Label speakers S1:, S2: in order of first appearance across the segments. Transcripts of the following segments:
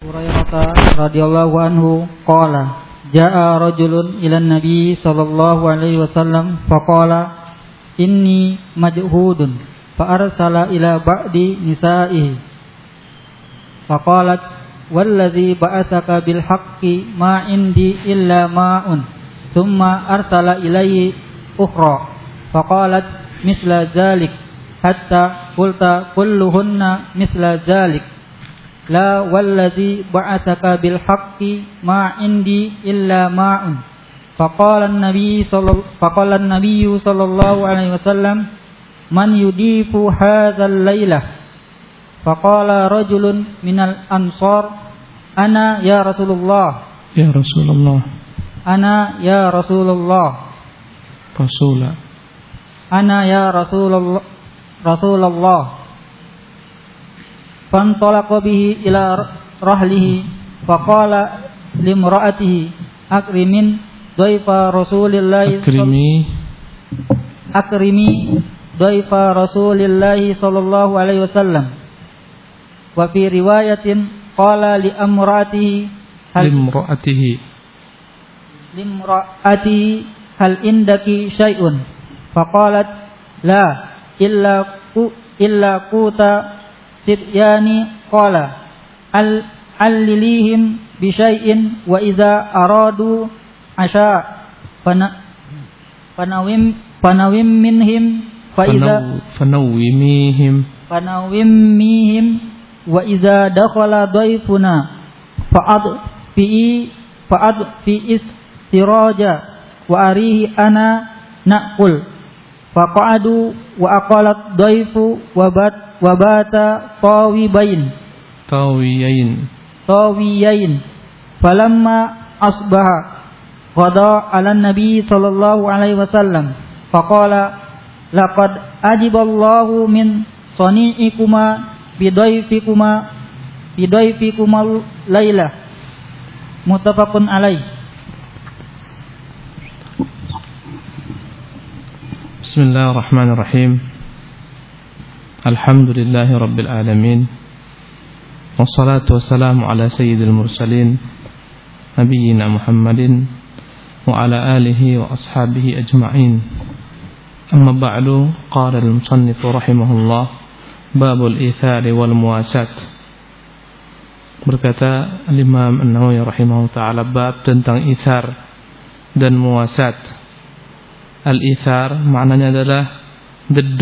S1: Hurairah radhiyallahu anhu qala jaa rajulun ila nabi sallallahu alaihi wasallam faqala inni majhudun fa arsala ila ba'di nisa'i. faqalat wallazi ba'athaka bil haqqi ma indi illa ma'un summa arsala ilayhi ukhra faqalat misla zalik hatta qulta kulluhunna misla zalik والذي بعثك بالحق ما عندي إلا ماء فقال النبي صلى فقال النبي صلى الله عليه وسلم من يضيف هذا الليلة فقال رجل من الأنصار أنا يا رسول الله
S2: يا رسول الله
S1: أنا يا رسول الله
S2: رسولا
S1: أنا يا fantalaqa bihi ila rahlihi faqala limra'atihi akrimin dhaifa rasulillahi akrimi. Akrimi
S2: dhaifa
S1: rasulillahi sallallahu alaihi wasallam. Wa fi riwayatin qala li amra'atihi limra'atihi. Limra'atihi hal
S2: indaki
S1: syai'un? Faqalat la illa ku illa quta sibyani qala al alilihim bi syai'in wa idza aradu asha pana panawim panawim minhim fa idza
S2: panawimihim panawimihim
S1: wa idza dakhala dhaifuna fa'ad fi fa'ad fi istiraja wa arihi ana naqul faqa'adu wa aqalat
S2: dhaifu
S1: wa bat wabata tawibain. Tawiyain. Tawiyain. Falamma asbaha qada ala nabi sallallahu alaihi wasallam. Faqala laqad ajiballahu min sani'ikuma bidaifikuma bidaifikuma
S2: laila muttafaqun alaih. Bismillahirrahmanirrahim. الحمد لله رب العالمين والصلاة والسلام على سيد المرسلين نبينا محمد وعلى آله وأصحابه أجمعين. أما بعد قال المصنف رحمه الله باب الإيثار والمواساة. berkata Imam An-Nawawi rahimahullah taala bab tentang ithar dan muasat. Al-ithar maknanya adalah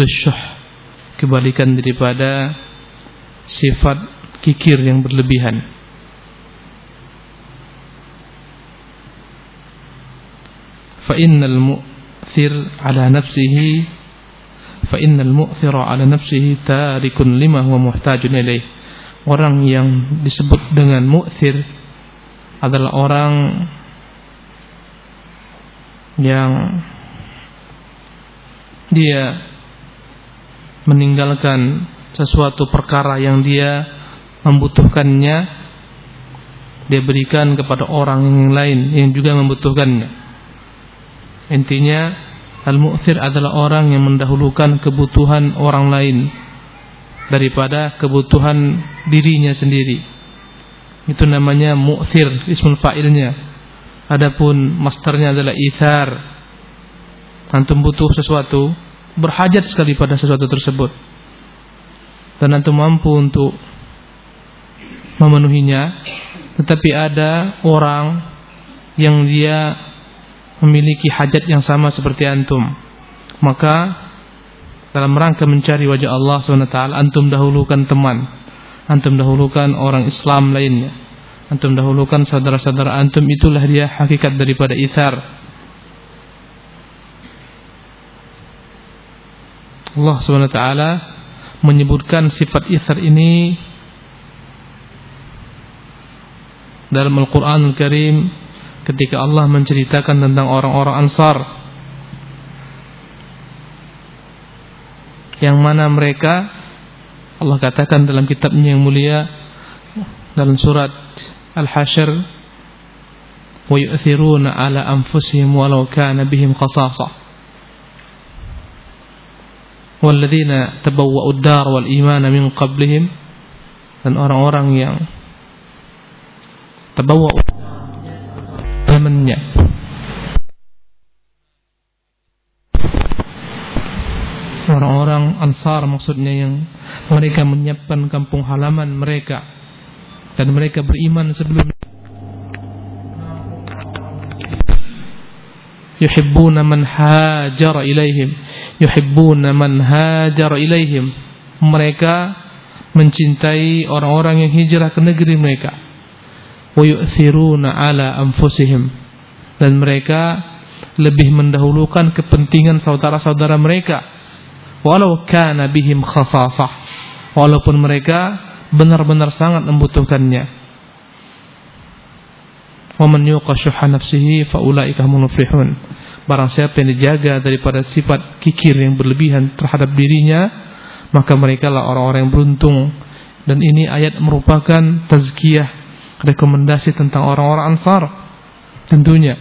S2: syuh, kebalikan daripada sifat kikir yang berlebihan. Fa innal mu'thir ala nafsihi fa innal mu'thira ala nafsihi tarikun lima huwa muhtajun ilaih orang yang disebut dengan mu'thir adalah orang yang dia meninggalkan sesuatu perkara yang dia membutuhkannya dia berikan kepada orang lain yang juga membutuhkannya intinya al-mu'thir adalah orang yang mendahulukan kebutuhan orang lain daripada kebutuhan dirinya sendiri. Itu namanya mu'thir, ismul fa'ilnya. Adapun masternya adalah ithar. Antum butuh sesuatu, berhajat sekali pada sesuatu tersebut. Dan antum mampu untuk memenuhinya, tetapi ada orang yang dia memiliki hajat yang sama seperti antum. Maka dalam rangka mencari wajah Allah SWT antum dahulukan teman antum dahulukan orang Islam lainnya antum dahulukan saudara-saudara antum itulah dia hakikat daripada ithar Allah SWT menyebutkan sifat ithar ini dalam Al-Quran Al-Karim ketika Allah menceritakan tentang orang-orang Ansar. Yang mana mereka Allah katakan dalam kitabnya yang mulia dalam surat Al-Hasyr wa yu'thiruna ala anfusihim walau kana bihim khasasa walladzina tabawwa'u ad-dar wal iman min qablihim dan orang-orang yang tabawa zamannya orang-orang ansar maksudnya yang mereka menyiapkan kampung halaman mereka dan mereka beriman sebelum yuhibbuna man hajara ilaihim yuhibbuna man hajara ilaihim. Mereka mencintai orang-orang yang hijrah ke negeri mereka. Wa yu'thiruna ala anfusihim. Dan mereka lebih mendahulukan kepentingan saudara-saudara mereka. Walau kana bihim khasasah. Walaupun mereka benar-benar sangat membutuhkannya wa man yuqa syuhha nafsihi fa ulaika muflihun. Barang siapa yang dijaga daripada sifat kikir yang berlebihan terhadap dirinya maka mereka lah orang-orang yang beruntung. Dan ini ayat merupakan tazkiyah rekomendasi tentang orang-orang Ansar. Tentunya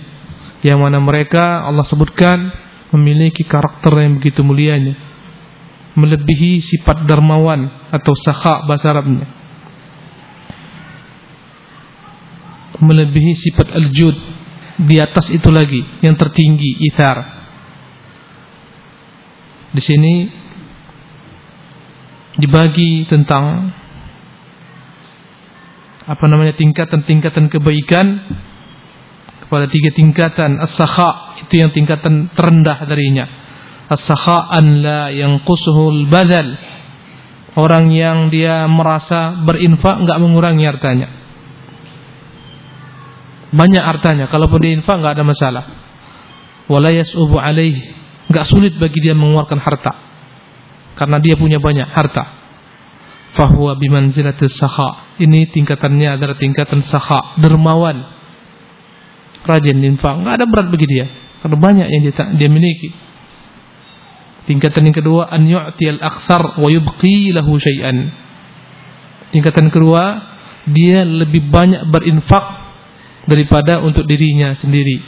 S2: yang mana mereka Allah sebutkan memiliki karakter yang begitu mulianya. Melebihi sifat dermawan atau sakha bahasa Arabnya melebihi sifat al-jud di atas itu lagi yang tertinggi ithar. Di sini dibagi tentang apa namanya tingkatan-tingkatan kebaikan kepada tiga tingkatan. As-sakha itu yang tingkatan terendah darinya. As-sakha an la yanqusuhul badal. Orang yang dia merasa berinfak enggak mengurangi hartanya banyak hartanya kalaupun dia infak enggak ada masalah wala yasubu alaih enggak sulit bagi dia mengeluarkan harta karena dia punya banyak harta fahuwa bimanzilatis sakha. Ini tingkatannya adalah tingkatan sakha, dermawan. Rajin infak, enggak ada berat bagi dia karena banyak yang dia, dia miliki. Tingkatan yang kedua an yu'tiyal aktsar wa yubqi lahu syai'an. Tingkatan kedua dia lebih banyak berinfak daripada untuk dirinya sendiri.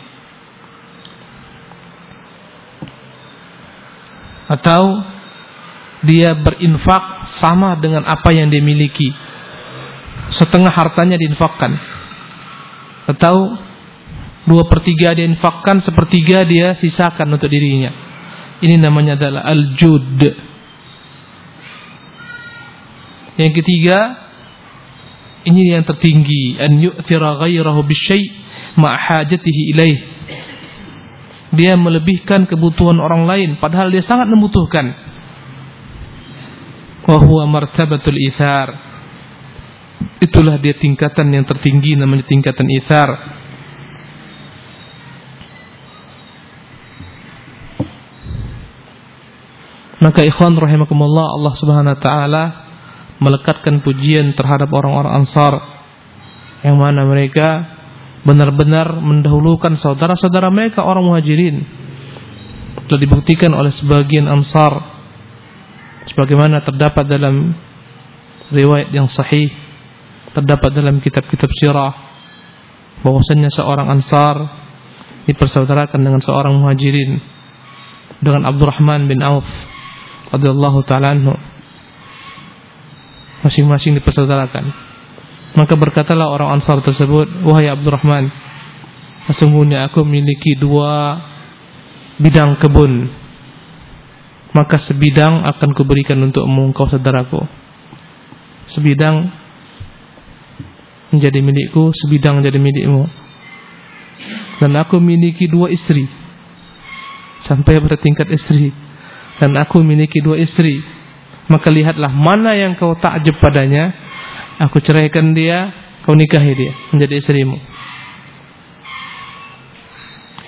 S2: Atau dia berinfak sama dengan apa yang dia miliki. Setengah hartanya diinfakkan. Atau dua per tiga dia infakkan, sepertiga dia sisakan untuk dirinya. Ini namanya adalah al-jud. Yang ketiga, ini yang tertinggi, an yu'thira ghairahu bisyai' ma'hajatihi ilaih. Dia melebihkan kebutuhan orang lain padahal dia sangat membutuhkan. Wa martabatul ithar. Itulah dia tingkatan yang tertinggi namanya tingkatan ithar. Maka ikhwan rahimakumullah Allah Subhanahu wa taala melekatkan pujian terhadap orang-orang Ansar yang mana mereka benar-benar mendahulukan saudara-saudara mereka orang Muhajirin telah dibuktikan oleh sebagian Ansar sebagaimana terdapat dalam riwayat yang sahih terdapat dalam kitab-kitab sirah bahwasanya seorang ansar dipersaudarakan dengan seorang muhajirin dengan Abdurrahman bin Auf radhiyallahu taala anhu masing-masing dipersaudarakan maka berkatalah orang ansar tersebut wahai Abdurrahman sesungguhnya aku memiliki dua bidang kebun maka sebidang akan kuberikan untuk engkau saudaraku. Sebidang menjadi milikku, sebidang menjadi milikmu. Dan aku memiliki dua istri. Sampai pada tingkat istri. Dan aku memiliki dua istri. Maka lihatlah mana yang kau takjub padanya. Aku ceraikan dia, kau nikahi dia menjadi istrimu.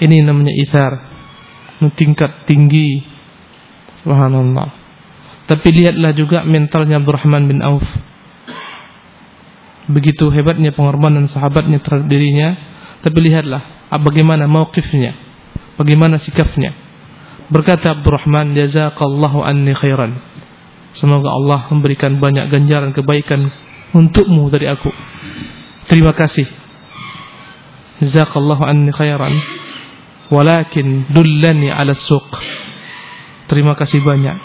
S2: Ini namanya isar. Tingkat tinggi Subhanallah. Tapi lihatlah juga mentalnya Abdurrahman bin Auf. Begitu hebatnya pengorbanan sahabatnya terhadap dirinya. Tapi lihatlah bagaimana mauqifnya. Bagaimana sikapnya. Berkata Abdurrahman, Jazakallahu anni khairan. Semoga Allah memberikan banyak ganjaran kebaikan untukmu dari aku. Terima kasih. Jazakallahu anni khairan. Walakin dullani ala suq. Terima kasih banyak.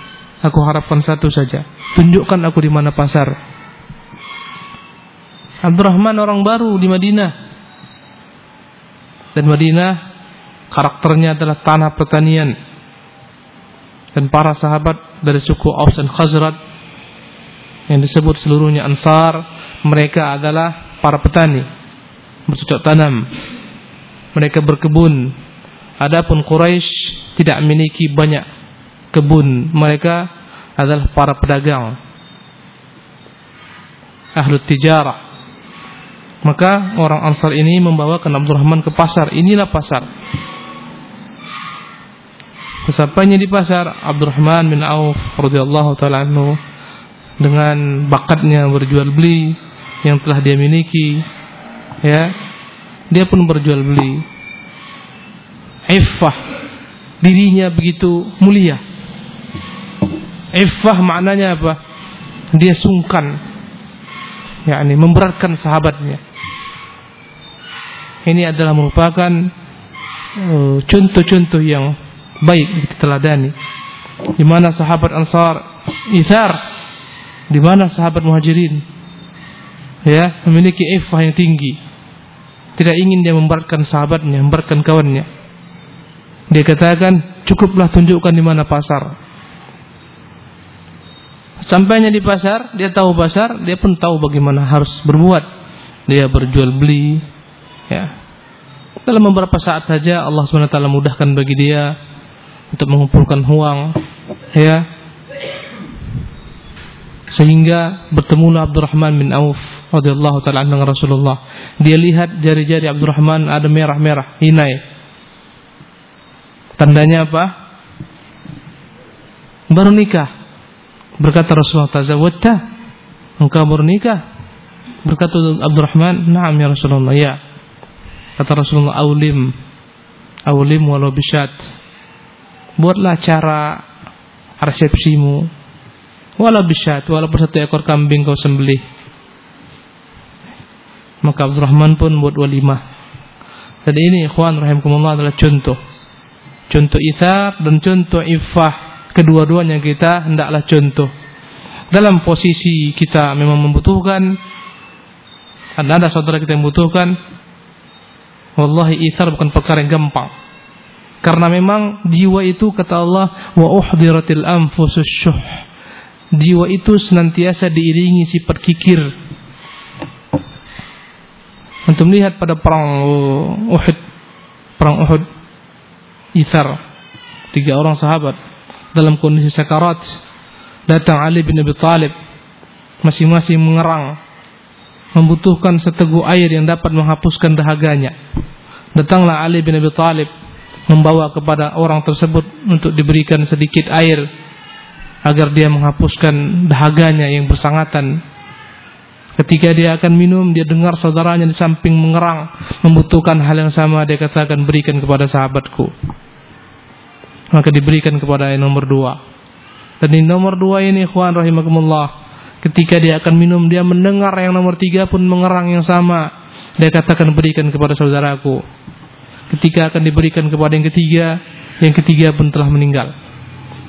S2: Aku harapkan satu saja. Tunjukkan aku di mana pasar. Abdurrahman orang baru di Madinah. dan Madinah karakternya adalah tanah pertanian. Dan para sahabat dari suku Aus dan Khazraj yang disebut seluruhnya Ansar, mereka adalah para petani, bercocok tanam. Mereka berkebun. Adapun Quraisy tidak memiliki banyak kebun. Mereka adalah para pedagang. Ahlu tijarah. Maka orang Ansar ini membawakan Abdurrahman ke pasar. Inilah pasar. Sesampainya di pasar, Abdurrahman bin Auf radhiyallahu taala anhu dengan bakatnya berjual beli yang telah dia miliki, ya, dia pun berjual beli. Iffah dirinya begitu mulia. Iffah maknanya apa? Dia sungkan, yakni memberatkan sahabatnya. Ini adalah merupakan uh, contoh-contoh uh, yang baik diteladani. Di mana sahabat Ansar isar, di mana sahabat Muhajirin ya memiliki ifah yang tinggi. Tidak ingin dia memberatkan sahabatnya, memberatkan kawannya. Dia katakan, cukuplah tunjukkan di mana pasar. Sampainya di pasar, dia tahu pasar, dia pun tahu bagaimana harus berbuat. Dia berjual beli, ya. Dalam beberapa saat saja Allah SWT mudahkan bagi dia untuk mengumpulkan uang ya. Sehingga bertemu Abdurrahman bin Auf radhiyallahu taala dengan Rasulullah. Dia lihat jari-jari Abdurrahman ada merah-merah inai tandanya apa? Baru nikah. Berkata Rasulullah tazawwajta? Engkau baru nikah? Berkata Abdurrahman na'am ya Rasulullah ya. Kata Rasulullah aulim aulim walau bisyat buatlah cara resepsimu. Walau bisyat walaupun satu ekor kambing kau sembelih. Maka Abdurrahman pun buat walimah. Dan ini ikhwan rahimkumullah adalah contoh. Contoh isar dan contoh ifah kedua-duanya kita hendaklah contoh. Dalam posisi kita memang membutuhkan dan ada saudara kita yang membutuhkan wallahi isar bukan perkara yang gampang karena memang jiwa itu kata Allah wa uhdiratil anfusus syuh. Jiwa itu senantiasa diiringi sifat kikir. Untuk melihat pada perang Uhud, perang Uhud, Isar, tiga orang sahabat dalam kondisi sekarat, datang Ali bin Abi Thalib, masing-masing mengerang, membutuhkan seteguk air yang dapat menghapuskan dahaganya. Datanglah Ali bin Abi Thalib membawa kepada orang tersebut untuk diberikan sedikit air agar dia menghapuskan dahaganya yang bersangatan. Ketika dia akan minum, dia dengar saudaranya di samping mengerang, membutuhkan hal yang sama, dia katakan berikan kepada sahabatku. Maka diberikan kepada yang nomor dua. Dan di nomor dua ini, ikhwan rahimakumullah, ketika dia akan minum, dia mendengar yang nomor tiga pun mengerang yang sama. Dia katakan berikan kepada saudaraku ketika akan diberikan kepada yang ketiga, yang ketiga pun telah meninggal.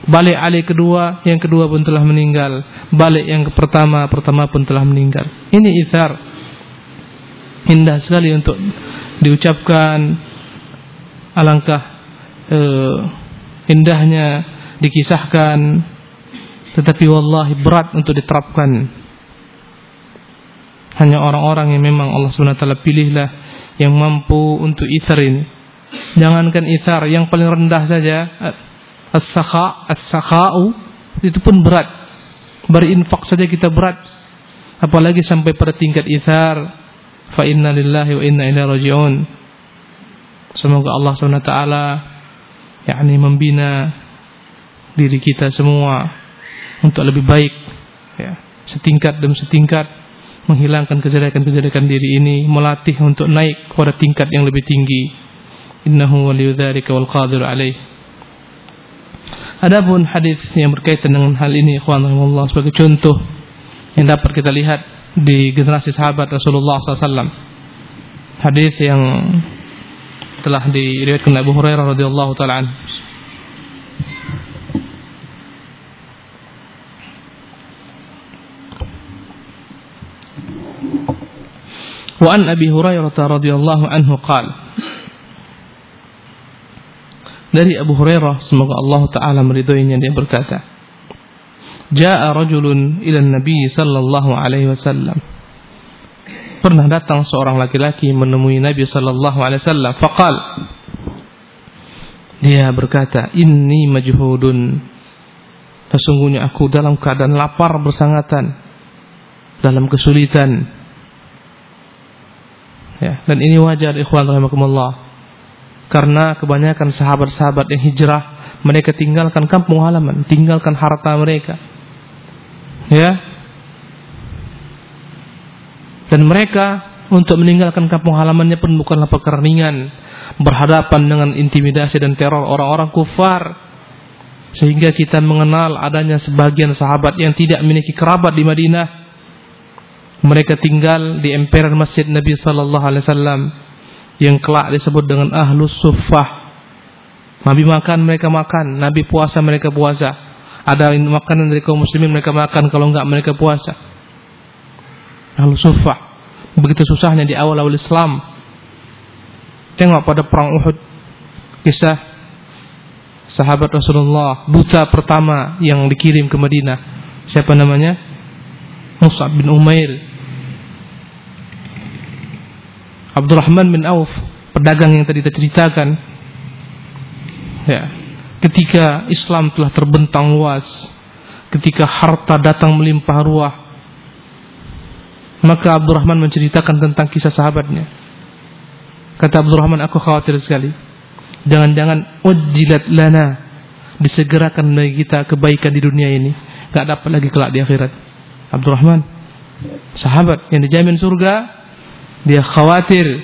S2: Balik alih kedua, yang kedua pun telah meninggal. Balik yang pertama, pertama pun telah meninggal. Ini ithar. Indah sekali untuk diucapkan. Alangkah uh, indahnya dikisahkan. Tetapi wallahi berat untuk diterapkan. Hanya orang-orang yang memang Allah SWT pilihlah yang mampu untuk ithar ini. Jangankan ithar, yang paling rendah saja as-sakha, as-sakha'u itu pun berat. Berinfak saja kita berat. Apalagi sampai pada tingkat ithar. Fa inna lillahi wa inna ilaihi raji'un. Semoga Allah SWT yakni membina diri kita semua untuk lebih baik ya, setingkat demi setingkat menghilangkan kejelekan-kejelekan diri ini, melatih untuk naik pada tingkat yang lebih tinggi. Innahu waliyudzalika wal qadir alaih. Adapun hadis yang berkaitan dengan hal ini, ikhwan Allah sebagai contoh yang dapat kita lihat di generasi sahabat Rasulullah SAW. Hadis yang telah diriwayatkan Abu Hurairah radhiyallahu taala وعن أبي هريرة رضي الله عنه قال dari Abu Hurairah semoga Allah taala meridhoinya dia berkata Ja'a rajulun ila Nabi sallallahu alaihi wasallam Pernah datang seorang laki-laki menemui Nabi sallallahu alaihi wasallam faqal Dia berkata inni majhudun Sesungguhnya aku dalam keadaan lapar bersangatan dalam kesulitan ya dan ini wajar ikhwan rahimakumullah karena kebanyakan sahabat-sahabat yang hijrah mereka tinggalkan kampung halaman, tinggalkan harta mereka. Ya. Dan mereka untuk meninggalkan kampung halamannya pun bukanlah perkara ringan, berhadapan dengan intimidasi dan teror orang-orang kufar. Sehingga kita mengenal adanya sebagian sahabat yang tidak memiliki kerabat di Madinah. Mereka tinggal di emperan Masjid Nabi sallallahu alaihi wasallam yang kelak disebut dengan ahlus suffah. Nabi makan mereka makan, Nabi puasa mereka puasa. Ada makanan dari kaum muslimin mereka makan kalau enggak mereka puasa. Ahlus suffah. Begitu susahnya di awal-awal Islam. Tengok pada perang Uhud. Kisah sahabat Rasulullah buta pertama yang dikirim ke Madinah. Siapa namanya? Mus'ab bin Umair Abdurrahman bin Auf, pedagang yang tadi kita ceritakan. Ya, ketika Islam telah terbentang luas, ketika harta datang melimpah ruah, maka Abdurrahman menceritakan tentang kisah sahabatnya. Kata Abdurrahman, aku khawatir sekali. Jangan-jangan ujilat lana disegerakan bagi kita kebaikan di dunia ini, gak dapat lagi kelak di akhirat. Abdurrahman, sahabat yang dijamin surga, dia khawatir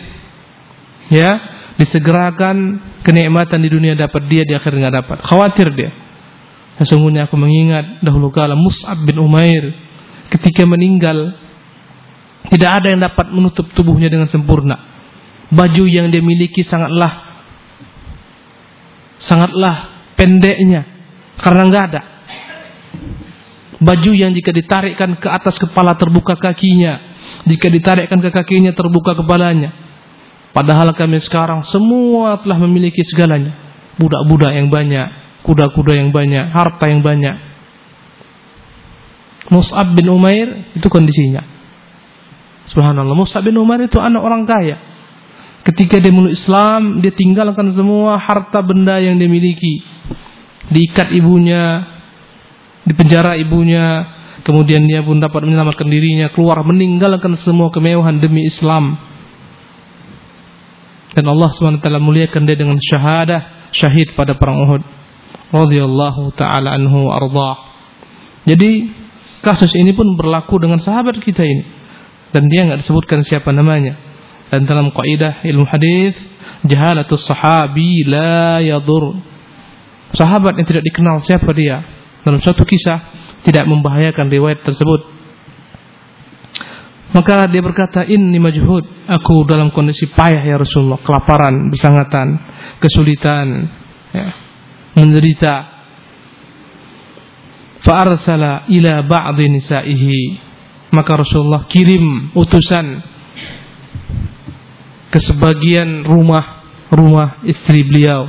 S2: ya disegerakan kenikmatan di dunia dapat dia di akhir nggak dapat. Khawatir dia. Sesungguhnya aku mengingat dahulu kala Mus'ab bin Umair ketika meninggal tidak ada yang dapat menutup tubuhnya dengan sempurna. Baju yang dia miliki sangatlah sangatlah pendeknya karena nggak ada. Baju yang jika ditarikkan ke atas kepala terbuka kakinya jika ditarikkan ke kakinya terbuka kepalanya. Padahal kami sekarang semua telah memiliki segalanya. Budak-budak yang banyak, kuda-kuda yang banyak, harta yang banyak. Mus'ab bin Umair itu kondisinya. Subhanallah, Mus'ab bin Umair itu anak orang kaya. Ketika dia memeluk Islam, dia tinggalkan semua harta benda yang dia miliki. Diikat ibunya, dipenjara ibunya, Kemudian dia pun dapat menyelamatkan dirinya keluar meninggalkan semua kemewahan demi Islam. Dan Allah SWT muliakan dia dengan syahadah syahid pada perang Uhud. Radhiyallahu taala anhu arda. Jadi kasus ini pun berlaku dengan sahabat kita ini. Dan dia enggak disebutkan siapa namanya. Dan dalam kaidah ilmu hadis, jahalatus sahabi la yadur. Sahabat yang tidak dikenal siapa dia. Dalam suatu kisah tidak membahayakan riwayat tersebut. Maka dia berkata, "Inni majhud, aku dalam kondisi payah ya Rasulullah, kelaparan, bersangatan, kesulitan, ya, menderita." Fa'arsala ila ba'dhi nisa'ihi. Maka Rasulullah kirim utusan ke sebagian rumah rumah istri beliau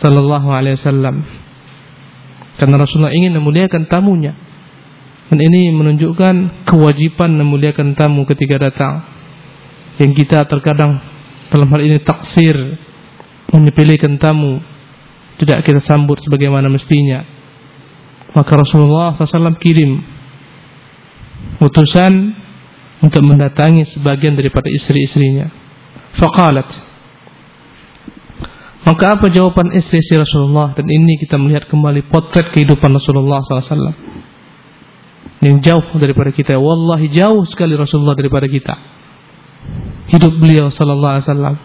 S2: sallallahu alaihi wasallam karena Rasulullah ingin memuliakan tamunya. Dan ini menunjukkan kewajiban memuliakan tamu ketika datang. Yang kita terkadang dalam hal ini taksir menyepelekan tamu tidak kita sambut sebagaimana mestinya. Maka Rasulullah SAW kirim utusan untuk mendatangi sebagian daripada istri-istrinya. Faqalat maka apa jawaban istri si Rasulullah dan ini kita melihat kembali potret kehidupan Rasulullah SAW yang jauh daripada kita. Wallahi jauh sekali Rasulullah daripada kita. Hidup beliau Sallallahu Alaihi Wasallam.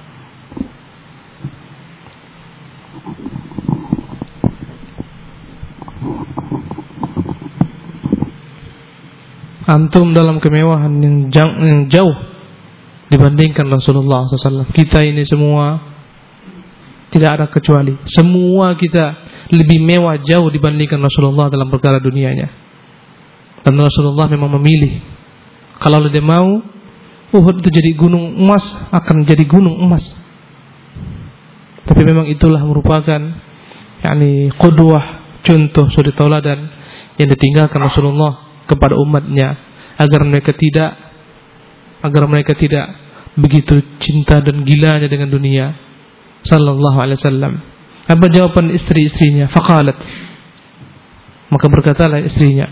S2: Antum dalam kemewahan yang jauh dibandingkan Rasulullah SAW. Kita ini semua tidak ada kecuali. Semua kita lebih mewah jauh dibandingkan Rasulullah dalam perkara dunianya. Dan Rasulullah memang memilih. Kalau dia mau, Uhud itu jadi gunung emas, akan jadi gunung emas. Tapi memang itulah merupakan yakni qudwah, contoh suri tauladan yang ditinggalkan Rasulullah kepada umatnya agar mereka tidak agar mereka tidak begitu cinta dan gilanya dengan dunia sallallahu alaihi wasallam. Apa jawaban istri-istrinya? Faqalat. Maka berkatalah istrinya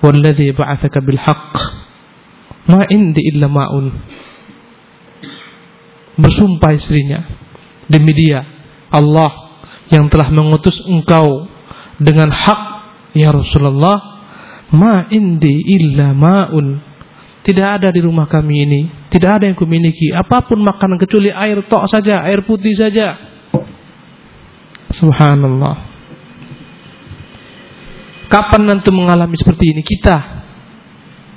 S2: walladzi ba'athaka bil haqq. Ma indi illa ma'un. Bersumpah istrinya demi dia Allah yang telah mengutus engkau dengan hak ya Rasulullah ma indi illa ma'un tidak ada di rumah kami ini. Tidak ada yang kumiliki. Apa pun makanan kecuali air tok saja air putih saja. Subhanallah. Kapan nanti mengalami seperti ini? Kita.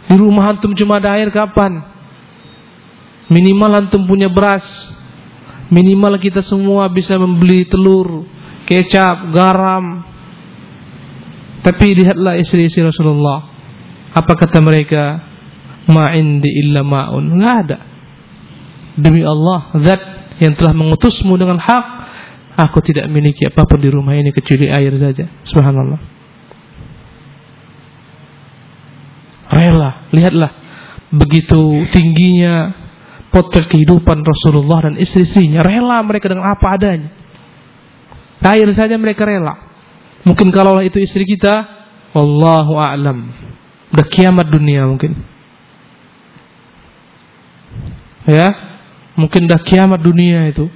S2: Di rumah antum cuma ada air kapan? Minimal antum punya beras. Minimal kita semua bisa membeli telur kecap garam. Tapi lihatlah istri-istri Rasulullah. Apa kata mereka ma indi illa ma'un. Enggak ada. Demi Allah zat yang telah mengutusmu dengan hak aku tidak memiliki apa pun di rumah ini kecuali air saja. Subhanallah. Rela. Lihatlah begitu tingginya potret kehidupan Rasulullah dan istri-istrinya. Rela mereka dengan apa adanya. Air saja mereka rela. Mungkin kalau itu istri kita Allahu a'lam. Udah kiamat dunia mungkin ya? Mungkin udah kiamat dunia itu.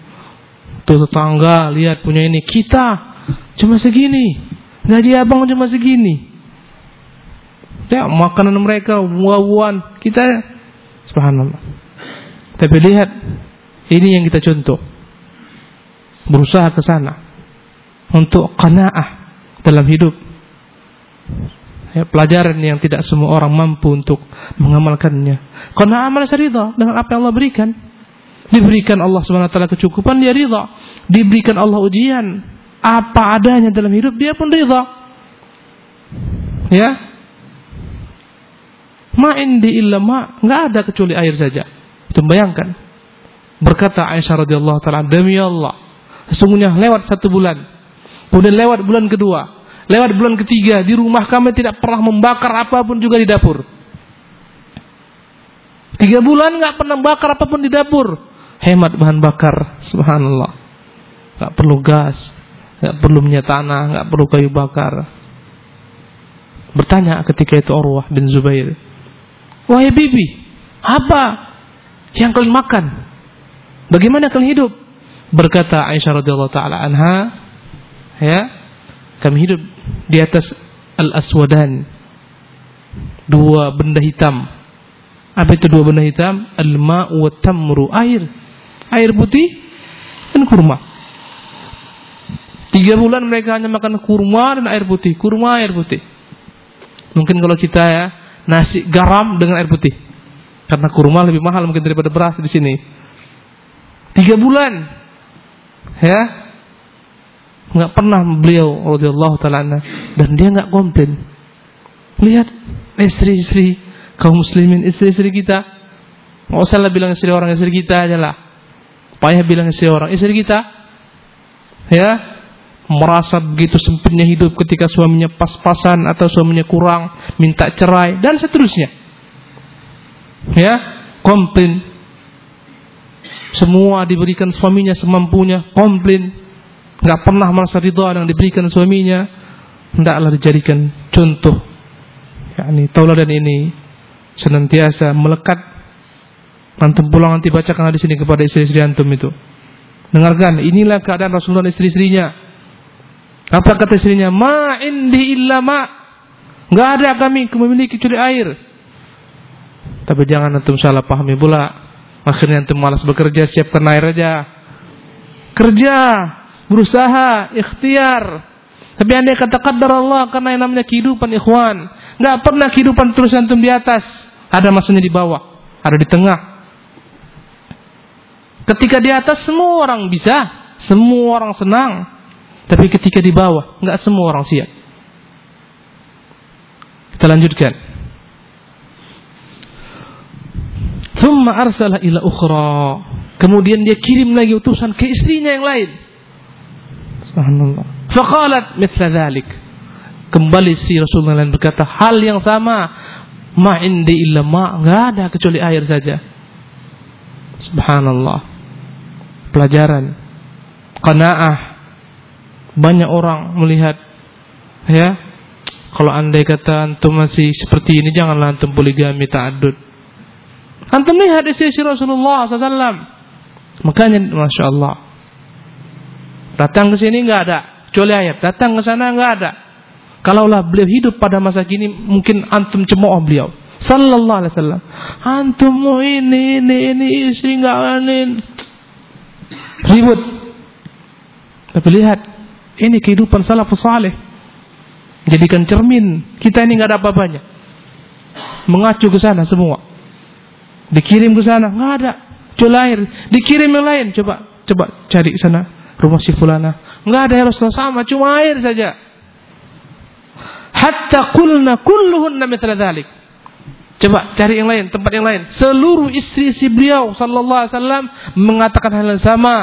S2: Tuh tetangga lihat punya ini. Kita cuma segini. Gaji abang cuma segini. Ya makanan mereka buah-buahan. Kita subhanallah. Tapi lihat ini yang kita contoh. Berusaha ke sana. Untuk qanaah dalam hidup. Ya, pelajaran yang tidak semua orang mampu untuk mengamalkannya. Karena amal ridha dengan apa yang Allah berikan. Diberikan Allah SWT kecukupan, dia ridha. Diberikan Allah ujian. Apa adanya dalam hidup, dia pun ridha. Ya. Ma indi illa ma. Nggak ada kecuali air saja. Itu bayangkan. Berkata Aisyah radhiyallahu taala, "Demi Allah, sesungguhnya lewat satu bulan. Kemudian lewat bulan kedua, lewat bulan ketiga, di rumah kami tidak pernah membakar apa pun juga di dapur. Tiga bulan nggak pernah bakar apa pun di dapur. Hemat bahan bakar, subhanallah. Nggak perlu gas, nggak perlu minyak tanah, nggak perlu kayu bakar. Bertanya ketika itu Urwah bin Zubair, wahai bibi, apa yang kalian makan. Bagaimana kalian hidup? Berkata Aisyah radhiyallahu taala anha, ya, kami hidup di atas al-aswadan. Dua benda hitam. Apa itu dua benda hitam? Al-ma'u wa tamru, air. Air putih dan kurma. Tiga bulan mereka hanya makan kurma dan air putih. Kurma, air putih. Mungkin kalau kita ya, nasi garam dengan air putih. Karena kurma lebih mahal mungkin daripada beras di sini. Tiga bulan, ya, nggak pernah beliau radhiyallahu taala dan dia nggak komplain. Lihat istri-istri kaum muslimin, istri-istri kita. Nggak usah bilang istri orang, istri kita aja lah. Payah bilang istri orang, istri kita. Ya, merasa begitu sempitnya hidup ketika suaminya pas-pasan atau suaminya kurang, minta cerai dan seterusnya ya komplain semua diberikan suaminya semampunya komplain nggak pernah merasa ridha yang diberikan suaminya hendaklah dijadikan contoh. Yakni tauladan ini senantiasa melekat. Antum pulang nanti bacakan di sini kepada istri-istri antum itu. Dengarkan inilah keadaan Rasulullah dan istri-istrinya. Apa kata istrinya? Ma indi illa ma. Nggak ada kami memiliki curi air. Tapi jangan antum salah pahami pula. Akhirnya antum malas bekerja, siapkan air aja. Kerja, berusaha, ikhtiar. Tapi anda kata qadar Allah karena yang namanya kehidupan ikhwan. Gak pernah kehidupan terus antum di atas. Ada masanya di bawah, ada di tengah. Ketika di atas semua orang bisa, semua orang senang. Tapi ketika di bawah, nggak semua orang siap. Kita lanjutkan. Thumma arsala ila. Kemudian dia kirim lagi utusan ke istrinya yang lain. Subhanallah. Faqalat mithla. Kembali si Rasulullah lain berkata hal yang sama. Ma indi illa ma. Enggak ada kecuali air saja. Subhanallah. Pelajaran. Qanaah. Banyak orang melihat ya kalau andai kata antum masih seperti ini janganlah antum poligami ta'addud. Antum lihat isi Rasulullah SAW. Makanya Masya Allah. Datang ke sini nggak ada. Kecuali ayat. Datang ke sana nggak ada. Kalaulah beliau hidup pada masa kini, mungkin antum cemooh beliau. Sallallahu alaihi wasallam. Antum ini, ini, ini, istri nggak ini. Ribut. Tapi lihat, ini kehidupan salafus saleh. Jadikan cermin. Kita ini nggak ada apa-apanya. Mengacu ke sana semua. Dikirim ke sana nggak ada. Cula air. Dikirim yang lain. Coba coba cari sana rumah si fulana. Nggak ada ya Rasulullah sama. Cuma air saja. Hatta kulna kulluhunna mithla dhalik. Coba cari yang lain, tempat yang lain. Seluruh istri-istri beliau sallallahu alaihi wasallam mengatakan hal yang sama,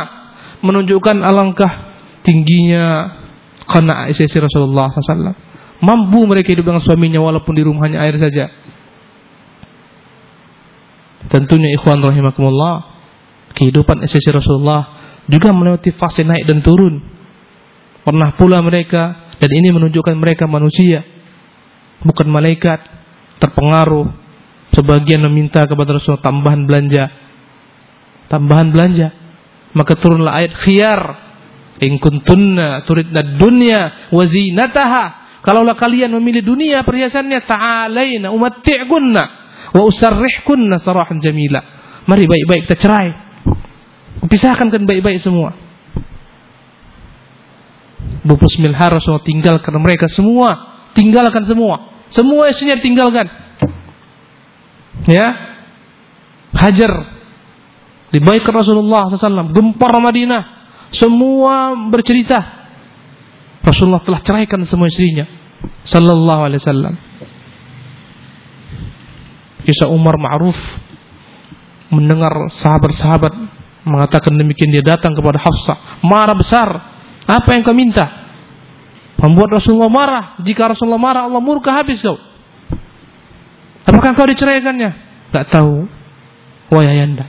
S2: menunjukkan alangkah tingginya qanaah istri Rasulullah sallallahu Mampu mereka hidup dengan suaminya walaupun di rumahnya air saja. Tentunya ikhwan rahimakumullah, kehidupan istri Rasulullah juga melewati fase naik dan turun. Pernah pula mereka dan ini menunjukkan mereka manusia, bukan malaikat, terpengaruh. Sebagian meminta kepada Rasulullah tambahan belanja, tambahan belanja. Maka turunlah ayat khiyar in kuntunna turidna dunya wa zinataha Kalaulah kalian memilih dunia perhiasannya, ta'alaina umatti'kunna wa usarrihkunna sarahan jamila. Mari baik-baik kita cerai. Pisahkan kan baik-baik semua. Bupus milhar Rasulullah tinggalkan mereka semua. Tinggalkan semua. Semua isinya tinggalkan. Ya. Hajar. Dibaikan Rasulullah SAW. Gempar Madinah. Semua bercerita Rasulullah telah ceraikan semua istrinya sallallahu alaihi wasallam. Kisah Umar Ma'ruf mendengar sahabat-sahabat mengatakan demikian dia datang kepada Hafsah, marah besar. Apa yang kau minta? Membuat Rasulullah marah. Jika Rasulullah marah, Allah murka habis kau. Apakah kau diceraikannya? Tak tahu. Wahai ayanda.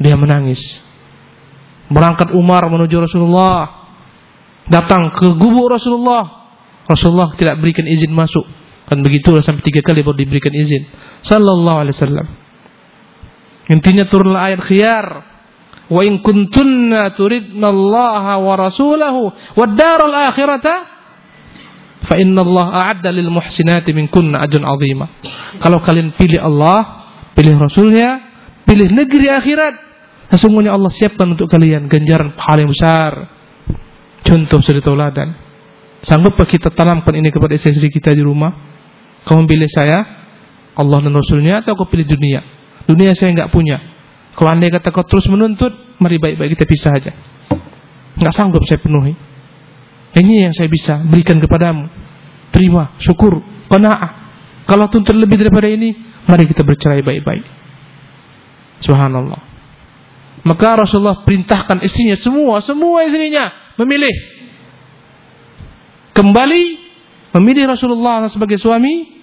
S2: Dia menangis. Berangkat Umar menuju Rasulullah datang ke gubuk Rasulullah. Rasulullah tidak berikan izin masuk. Kan begitu sampai tiga kali baru diberikan izin. Sallallahu alaihi wasallam. Intinya turunlah ayat khiyar. Wa in kuntunna turidna Allah wa rasulahu wa daral akhirata fa inna Allah a'adda lil muhsinati min kunna ajun azima. Kalau kalian pilih Allah, pilih Rasulnya, pilih negeri akhirat, sesungguhnya Allah siapkan untuk kalian ganjaran pahala yang besar contoh suri tauladan. Sanggupkah kita tanamkan ini kepada istri kita di rumah? Kamu pilih saya, Allah dan Rasulnya, atau kau pilih dunia? Dunia saya nggak punya. Kalau anda kata kau terus menuntut, mari baik-baik kita pisah aja. Nggak sanggup saya penuhi. Ini yang saya bisa berikan kepadamu. Terima, syukur, qanaah. Kalau tuntut lebih daripada ini, mari kita bercerai baik-baik. Subhanallah. Maka Rasulullah perintahkan istrinya semua, semua istrinya memilih kembali memilih Rasulullah sebagai suami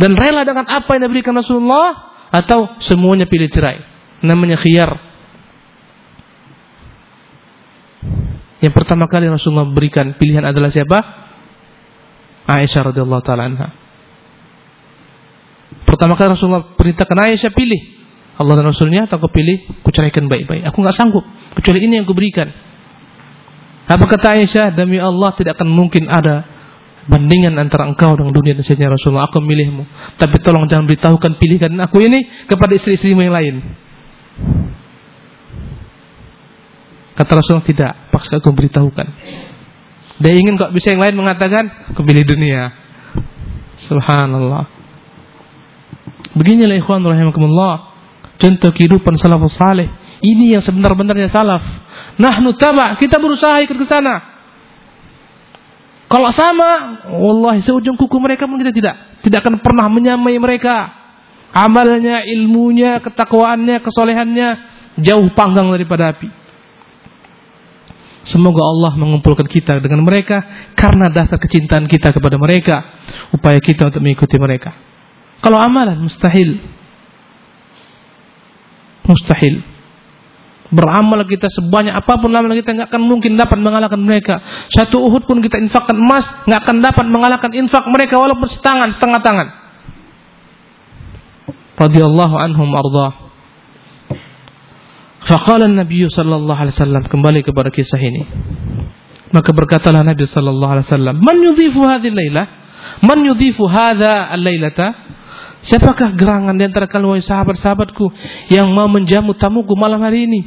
S2: dan rela dengan apa yang diberikan Rasulullah atau semuanya pilih cerai namanya khiyar yang pertama kali Rasulullah berikan pilihan adalah siapa Aisyah radhiyallahu taala anha pertama kali Rasulullah perintahkan Aisyah pilih Allah dan Rasulnya atau pilih kuceraikan baik-baik aku nggak sanggup kecuali ini yang kuberikan apa kata Aisyah? Demi Allah tidak akan mungkin ada bandingan antara engkau dengan dunia dan saja Rasulullah. Aku memilihmu. Tapi tolong jangan beritahukan pilihan aku ini kepada istri-istrimu yang lain. Kata Rasulullah tidak. Paksa aku beritahukan. Dia ingin kok bisa yang lain mengatakan aku pilih dunia. Subhanallah. Beginilah ikhwan rahimakumullah. Contoh kehidupan salafus saleh. Ini yang sebenar-benarnya salaf. Nahnu taba, kita berusaha ikut ke sana. Kalau sama, wallahi seujung kuku mereka pun kita tidak tidak akan pernah menyamai mereka. Amalnya, ilmunya, ketakwaannya, kesolehannya jauh panggang daripada api. Semoga Allah mengumpulkan kita dengan mereka karena dasar kecintaan kita kepada mereka, upaya kita untuk mengikuti mereka. Kalau amalan mustahil. Mustahil. Beramal kita sebanyak apa pun amal kita nggak akan mungkin dapat mengalahkan mereka. Satu Uhud pun kita infakkan emas nggak akan dapat mengalahkan infak mereka walaupun setangan setengah tangan. Radhiyallahu anhum ardah. Faqala Nabi sallallahu alaihi wasallam kembali kepada kisah ini. Maka berkatalah Nabi sallallahu alaihi wasallam, "Man yudhifu hadhihi lailah? Man yudhifu hadha al-lailata?" Siapakah gerangan di antara kalian sahabat-sahabatku yang mau menjamu tamuku malam hari ini?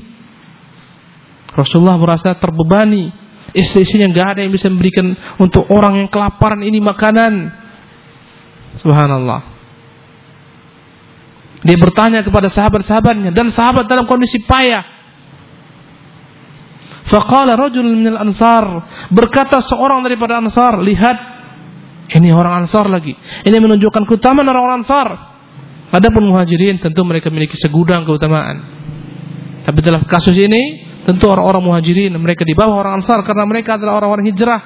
S2: Rasulullah merasa terbebani. Istri-istrinya nggak ada yang bisa memberikan untuk orang yang kelaparan ini makanan. Subhanallah. Dia bertanya kepada sahabat-sahabatnya dan sahabat dalam kondisi payah. Faqala rajul minal ansar berkata seorang daripada ansar, lihat ini orang ansar lagi. Ini menunjukkan keutamaan orang ansar. Adapun muhajirin tentu mereka memiliki segudang keutamaan. Tapi dalam kasus ini tentu orang-orang muhajirin mereka di bawah orang ansar karena mereka adalah orang-orang hijrah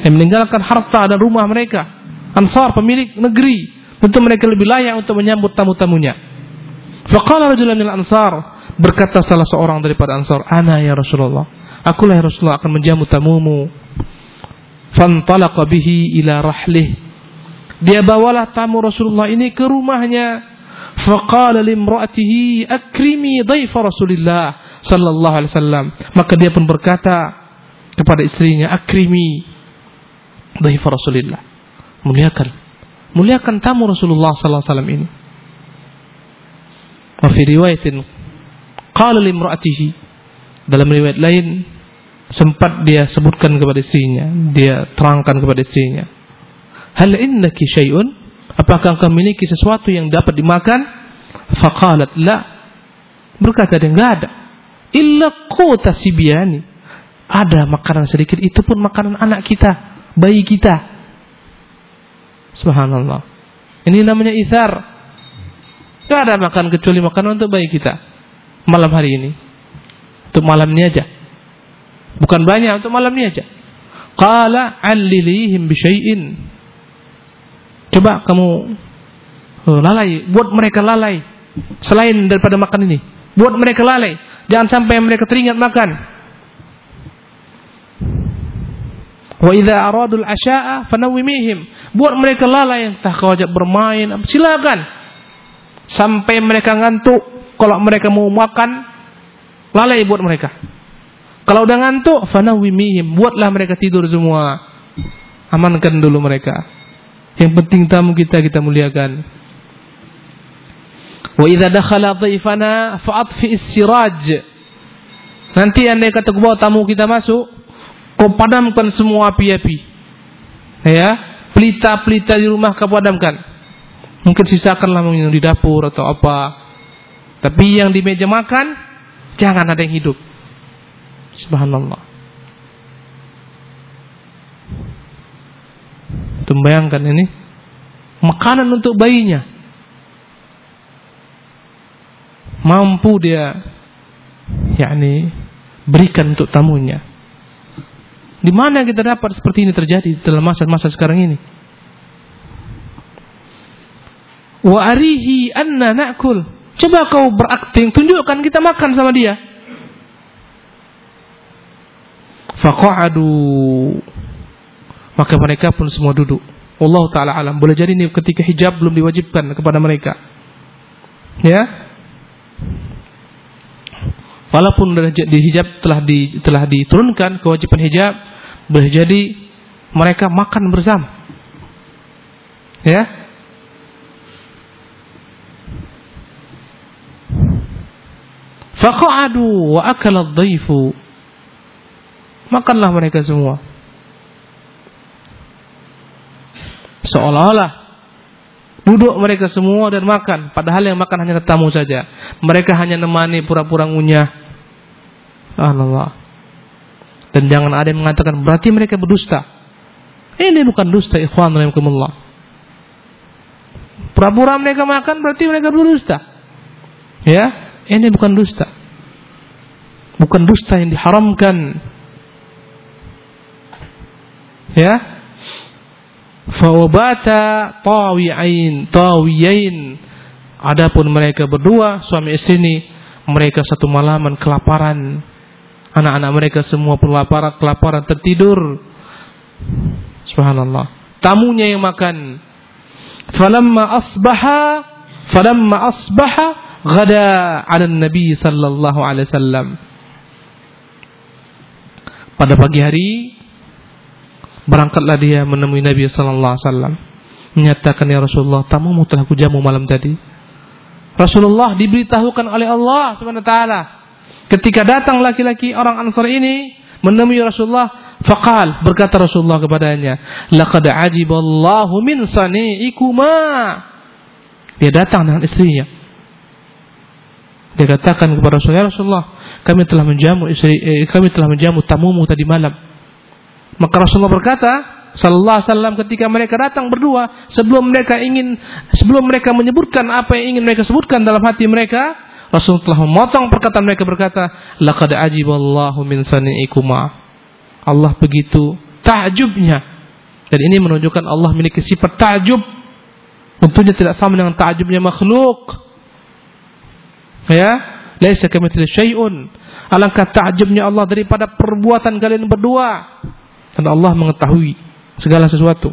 S2: yang meninggalkan harta dan rumah mereka. Ansar pemilik negeri tentu mereka lebih layak untuk menyambut tamu-tamunya. Faqala rajulan minal ansar, berkata salah seorang daripada ansar, "Ana ya Rasulullah, akulah ya Rasulullah akan menjamu tamumu." Fantalaqa bihi ila rahlih. Dia bawalah tamu Rasulullah ini ke rumahnya. Faqala limra'atihi akrimi dhaifa Rasulillah sallallahu alaihi wasallam. Maka dia pun berkata kepada istrinya, "Akrimi dhaifa Rasulillah." Muliakan muliakan tamu Rasulullah sallallahu alaihi wasallam ini. Wa fi riwayatin qala limra'atihi dalam riwayat lain sempat dia sebutkan kepada istrinya, dia terangkan kepada istrinya. Hal innaki syai'un? Apakah engkau memiliki sesuatu yang dapat dimakan? Faqalat la. Berkata dia enggak ada. Illa quta sibyani. Ada makanan sedikit, itu pun makanan anak kita, bayi kita. Subhanallah. Ini namanya ithar. Gak ada makan kecuali makan untuk bayi kita. Malam hari ini. Untuk malam ini aja. Bukan banyak, untuk malam ini aja. Qala allilihim bisyai'in. Coba kamu oh, lalai, buat mereka lalai. Selain daripada makan ini. Buat mereka lalai. Jangan sampai mereka teringat makan. Wa idza aradul asya'a fanawwimihim. Buat mereka lalai entah kau ajak bermain, silakan. Sampai mereka ngantuk, kalau mereka mau makan, lalai buat mereka. Kalau udah ngantuk, fanawwimihim, buatlah mereka tidur semua. Amankan dulu mereka. Yang penting tamu kita kita muliakan. Wa idza dakhala dhaifana fa'atfi siraj. Nanti andai kata bawa tamu kita masuk, Kau padamkan semua api-api. Ya, pelita-pelita di rumah kau padamkan. Mungkin sisakanlah di dapur atau apa. Tapi yang di meja makan jangan ada yang hidup. Subhanallah. Tumbayangkan ini makanan untuk bayinya. Mampu dia yakni berikan untuk tamunya. Di mana kita dapat seperti ini terjadi dalam masa-masa sekarang ini? Wa arihi anna na'kul. Coba kau berakting, tunjukkan kita makan sama dia. Faqa'adu. Maka mereka pun semua duduk. Allah taala alam. Boleh jadi ini ketika hijab belum diwajibkan kepada mereka. Ya, Walaupun di hijab telah di, telah diturunkan kewajiban hijab, boleh jadi mereka makan bersama. Ya. Faqa'adu wa akala dhaifu. Makanlah mereka semua. Seolah-olah duduk mereka semua dan makan, padahal yang makan hanya tamu saja. Mereka hanya nemani pura-pura ngunyah. Allah. Dan jangan ada yang mengatakan berarti mereka berdusta. Ini bukan dusta ikhwan rahimakumullah. Pura-pura mereka makan berarti mereka berdusta. Ya, ini bukan dusta. Bukan dusta yang diharamkan. Ya. Fawabata tawi'ain tawiyain. Adapun mereka berdua suami istri ini mereka satu malaman kelaparan. Anak-anak mereka semua kelaparan, kelaparan tertidur. Subhanallah. Tamunya yang makan. Falamma asbaha falamma asbaha ghada 'ala Nabi sallallahu alaihi wasallam. Pada pagi hari berangkatlah dia menemui Nabi sallallahu alaihi wasallam. Menyatakan ya Rasulullah, tamumu telah kujamu malam tadi. Rasulullah diberitahukan oleh Allah Subhanahu wa taala ketika datang laki-laki orang Ansar ini menemui Rasulullah faqal berkata Rasulullah kepadanya laqad ajiballahu min sani'ikuma dia datang dengan istrinya dia katakan kepada Rasulullah, ya Rasulullah, kami telah menjamu istri, eh, kami telah menjamu tamumu tadi malam. Maka Rasulullah berkata, Sallallahu Alaihi Wasallam ketika mereka datang berdua sebelum mereka ingin sebelum mereka menyebutkan apa yang ingin mereka sebutkan dalam hati mereka Rasul telah memotong perkataan mereka berkata laqad ajiballahu min sani'ikuma. Allah begitu takjubnya. Dan ini menunjukkan Allah memiliki sifat takjub. Tentunya tidak sama dengan takjubnya makhluk. Ya laisa kamitsli syai'un. Alangkah takjubnya Allah daripada perbuatan kalian berdua. Dan Allah mengetahui segala sesuatu.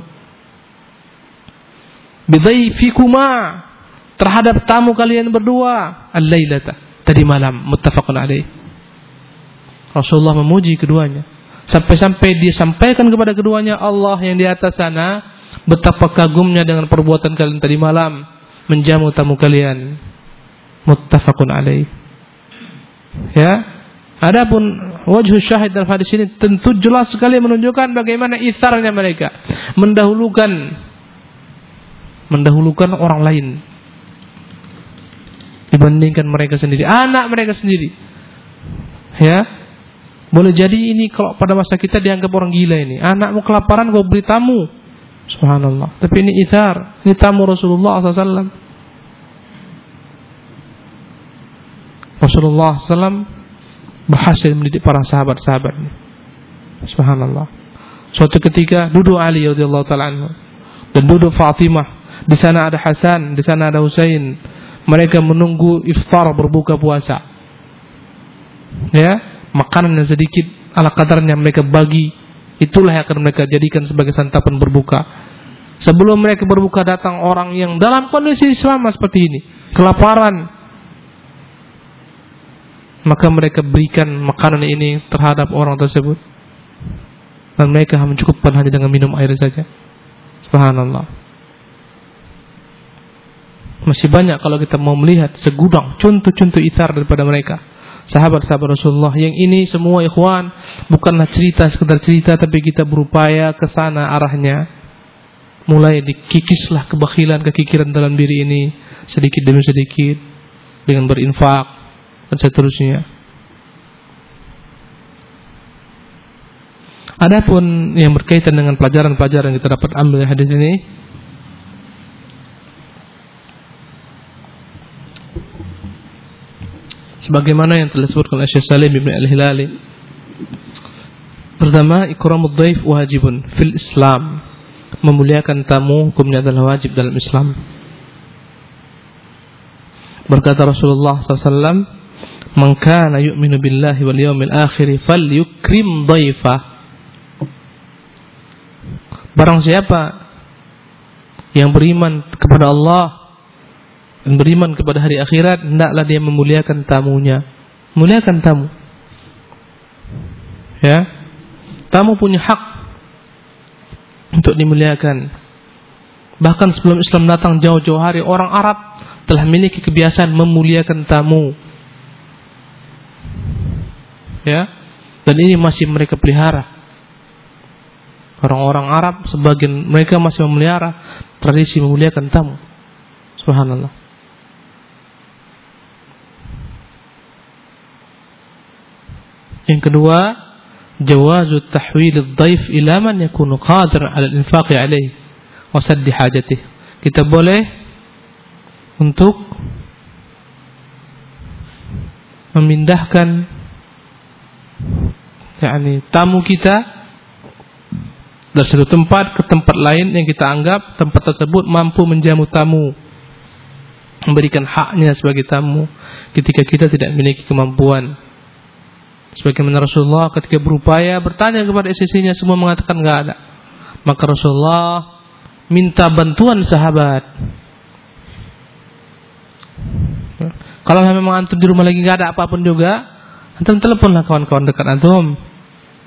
S2: Bidhaifikuma terhadap tamu kalian berdua. Al-lailata. Tadi malam muttafaqun alaih. Rasulullah memuji keduanya. Sampai-sampai dia sampaikan kepada keduanya Allah yang di atas sana betapa kagumnya dengan perbuatan kalian tadi malam menjamu tamu kalian. Muttafaqun alaih. Ya, Adapun wajah syahid dalam hadis ini tentu jelas sekali menunjukkan bagaimana isarnya mereka. Mendahulukan mendahulukan orang lain dibandingkan mereka sendiri, anak mereka sendiri. Ya. Boleh jadi ini kalau pada masa kita dianggap orang gila ini. Anakmu kelaparan kau beri tamu. Subhanallah. Tapi ini ithar. Ini tamu Rasulullah SAW. Rasulullah SAW berhasil mendidik para sahabat-sahabat. Subhanallah. Suatu ketika duduk Ali radhiyallahu taala dan duduk Fatimah. Di sana ada Hasan, di sana ada Husain. Mereka menunggu iftar berbuka puasa. Ya, makanan yang sedikit ala kadarnya mereka bagi. Itulah yang akan mereka jadikan sebagai santapan berbuka. Sebelum mereka berbuka datang orang yang dalam kondisi sama seperti ini, kelaparan, maka mereka berikan makanan ini terhadap orang tersebut dan mereka mencukupkan hanya dengan minum air saja subhanallah masih banyak kalau kita mau melihat segudang contoh-contoh ithar daripada mereka sahabat-sahabat Rasulullah yang ini semua ikhwan bukanlah cerita sekedar cerita tapi kita berupaya ke sana arahnya mulai dikikislah kebakilan kekikiran dalam diri ini sedikit demi sedikit dengan berinfak dan seterusnya. Adapun yang berkaitan dengan pelajaran-pelajaran yang kita dapat ambil hadis ini sebagaimana yang telah disebutkan oleh Syekh Salim bin Al-Hilali Pertama, ikramud dhaif wajibun fil Islam. Memuliakan tamu hukumnya adalah wajib dalam Islam. Berkata Rasulullah SAW, Man kana yu'minu billahi wal yawmil akhir falyukrim dhaifah. Barang siapa yang beriman kepada Allah dan beriman kepada hari akhirat, hendaklah dia memuliakan tamunya. Muliakan tamu. Ya. Tamu punya hak untuk dimuliakan. Bahkan sebelum Islam datang jauh-jauh hari, orang Arab telah memiliki kebiasaan memuliakan tamu ya dan ini masih mereka pelihara orang-orang Arab sebagian mereka masih memelihara tradisi memuliakan tamu subhanallah yang kedua jawazu tahwil ad-dhaif ila man yakunu qadir ala al-infaq alayhi wa sadd hajatihi kita boleh untuk memindahkan yakni tamu kita dari satu tempat ke tempat lain yang kita anggap tempat tersebut mampu menjamu tamu memberikan haknya sebagai tamu ketika kita tidak memiliki kemampuan sebagaimana Rasulullah ketika berupaya bertanya kepada istrinya semua mengatakan nggak ada. Maka Rasulullah minta bantuan sahabat. Kalau memang antum di rumah lagi nggak ada apa pun juga antum teleponlah kawan-kawan dekat antum.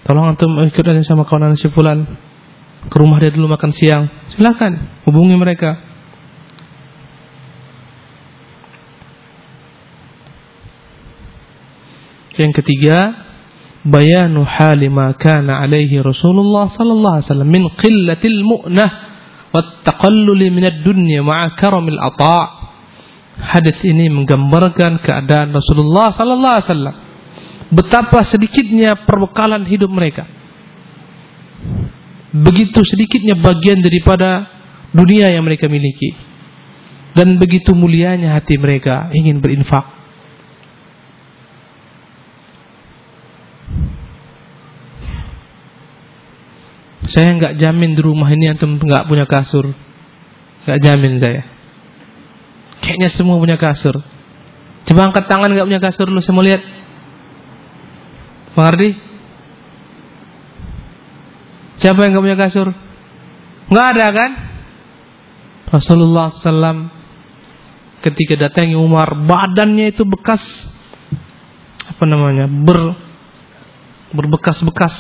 S2: Tolong antum ikut sama kawan si fulan. Ke rumah dia dulu makan siang, silakan hubungi mereka. Yang ketiga, bayanu hali ma kana alaihi Rasulullah sallallahu alaihi wasallam min qillatil mu'nah wat taqallul min ad-dunya ma'a karamil ata'. Hadis ini menggambarkan keadaan Rasulullah sallallahu alaihi wasallam. Betapa sedikitnya perbekalan hidup mereka. Begitu sedikitnya bagian daripada dunia yang mereka miliki. Dan begitu mulianya hati mereka ingin berinfak saya nggak jamin di rumah ini antum nggak punya kasur. Nggak jamin saya. Kayaknya semua punya kasur. Coba angkat tangan nggak punya kasur lu mau lihat. Bang Ardi Siapa yang gak punya kasur? Nggak ada kan? Rasulullah SAW ketika datangi Umar, badannya itu bekas. Apa namanya? Ber berbekas-bekas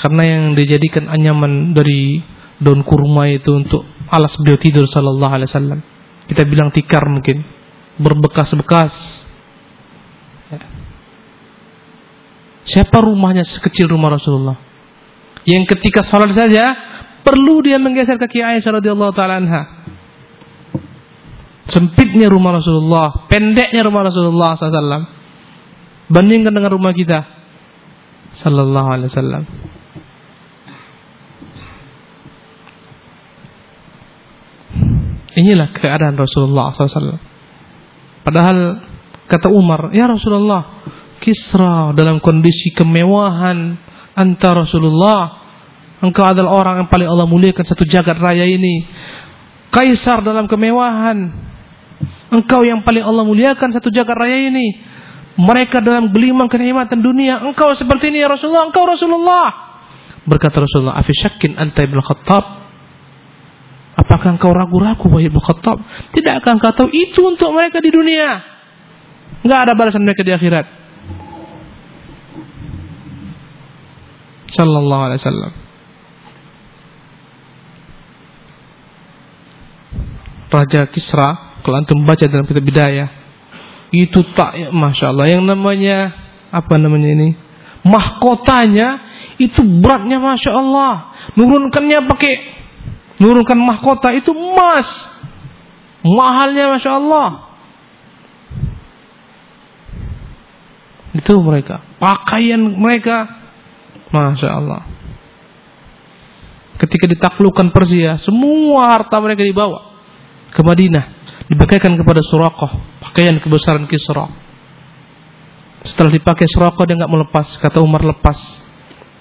S2: karena yang dijadikan anyaman dari daun kurma itu untuk alas beliau tidur sallallahu alaihi wasallam kita bilang tikar mungkin berbekas-bekas ya. siapa rumahnya sekecil rumah Rasulullah yang ketika sholat saja perlu dia menggeser kaki Aisyah radhiyallahu taala anha. Sempitnya rumah Rasulullah, pendeknya rumah Rasulullah SAW. Bandingkan dengan rumah kita, Sallallahu Alaihi Wasallam. Inilah keadaan Rasulullah SAW. Padahal kata Umar, ya Rasulullah, Kisra dalam kondisi kemewahan, anta Rasulullah. Engkau adalah orang yang paling Allah muliakan satu jagat raya ini. Kaisar dalam kemewahan. Engkau yang paling Allah muliakan satu jagat raya ini. Mereka dalam gelimang kenikmatan dunia. Engkau seperti ini ya Rasulullah. Engkau Rasulullah. Berkata Rasulullah afi syakin anta ibn Khattab apakah engkau ragu-ragu wahai Khattab? Tidakkah engkau tahu itu untuk mereka di dunia. Enggak ada balasan mereka di akhirat. Sallallahu alaihi wasallam. Raja Kisra, kalau antum baca dalam kitab Bidayah, itu tak ya, masya Allah. Yang namanya apa namanya ini? Mahkotanya itu beratnya masya Allah. Nurunkannya pakai nurunkan mahkota itu emas mahalnya masya Allah. Itu mereka. Pakaian mereka. Masya Allah. Ketika ditaklukkan Persia, semua harta mereka dibawa ke Madinah, dibakaikan kepada Surakoh, pakaian kebesaran Kisra. Setelah dipakai Surakoh dia nggak melepas, kata Umar lepas.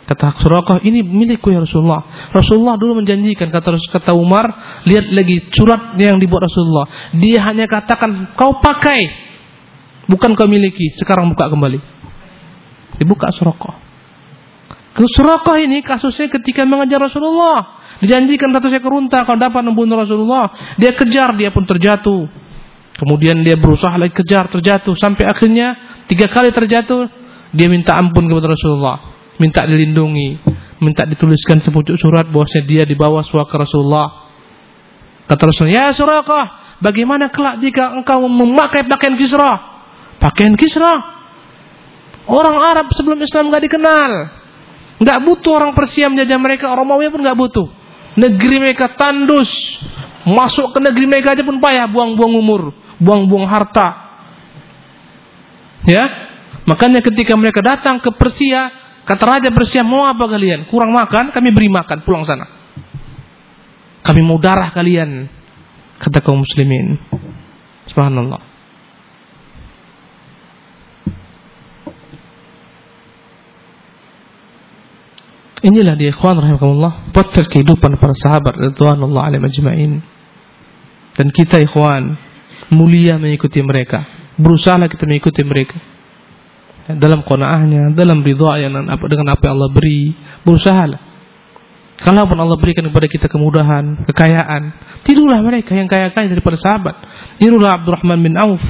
S2: Kata Surakoh, ini milikku ya Rasulullah. Rasulullah dulu menjanjikan, kata kata Umar, lihat lagi surat yang dibuat Rasulullah. Dia hanya katakan, kau pakai, bukan kau miliki. Sekarang buka kembali. Dibuka Surakoh. Surakah ini kasusnya ketika mengejar Rasulullah. Dijanjikan satu seekor unta kalau dapat membunuh Rasulullah. Dia kejar, dia pun terjatuh. Kemudian dia berusaha lagi kejar, terjatuh. Sampai akhirnya tiga kali terjatuh. Dia minta ampun kepada Rasulullah. Minta dilindungi. Minta dituliskan sepucuk surat bahwasanya dia dibawa suaka Rasulullah. Kata Rasulullah, ya Surakah, bagaimana kelak jika engkau memakai pakaian Kisra? Pakaian Kisra. Orang Arab sebelum Islam gak dikenal. Nggak butuh orang Persia menjajah mereka, Romawi pun nggak butuh. Negeri mereka tandus. Masuk ke negeri mereka aja pun payah, buang-buang umur, buang-buang harta. Ya, makanya ketika mereka datang ke Persia, kata Raja Persia, mau apa kalian? Kurang makan, kami beri makan, pulang sana. Kami mau darah kalian, kata kaum muslimin. Subhanallah. Inilah dia ikhwan rahimahumullah potret kehidupan para sahabat radhiyallahu alaihi majma'in. Dan kita ikhwan mulia mengikuti mereka. Berusaha kita mengikuti mereka. Dalam qanaahnya, dalam ridha dengan apa dengan apa yang Allah beri, berusahalah. Kalaupun Allah berikan kepada kita kemudahan, kekayaan, tirulah mereka yang kaya-kaya daripada sahabat. Tirulah Abdurrahman bin Auf.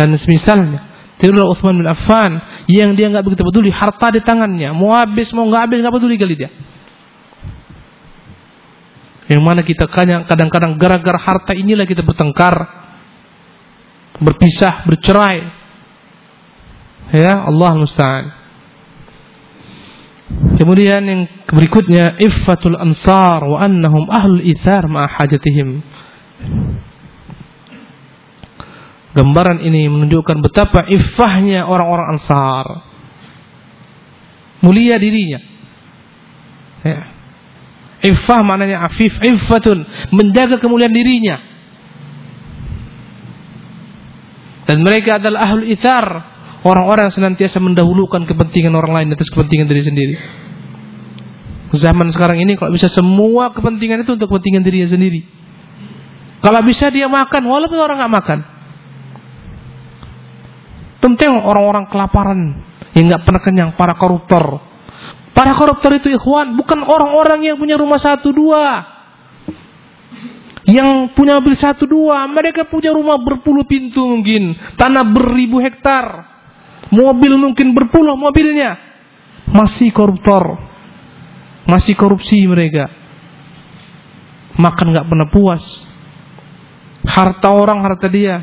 S2: Dan semisalnya. Tirulah Uthman bin Affan yang dia nggak begitu peduli harta di tangannya, mau habis mau nggak habis nggak peduli kali dia. Yang mana kita kadang-kadang gara-gara harta inilah kita bertengkar, berpisah, bercerai. Ya Allah musta'an. Kemudian yang berikutnya iffatul ansar wa annahum ahlul ithar ma hajatihim. Gambaran ini menunjukkan betapa iffahnya orang-orang ansar. Mulia dirinya. Ya. Iffah maknanya afif, iffatun, menjaga kemuliaan dirinya. Dan mereka adalah ahlul ithar, orang-orang senantiasa mendahulukan kepentingan orang lain atas kepentingan diri sendiri. Zaman sekarang ini kalau bisa semua kepentingan itu untuk kepentingan dirinya sendiri. Kalau bisa dia makan walaupun orang nggak makan. Tentang orang-orang kelaparan yang nggak pernah kenyang, para koruptor. Para koruptor itu ikhwan bukan orang-orang yang punya rumah satu dua. Yang punya mobil satu dua, mereka punya rumah berpuluh pintu mungkin, tanah beribu hektar, mobil mungkin berpuluh mobilnya, masih koruptor, masih korupsi mereka, makan nggak pernah puas, harta orang harta dia,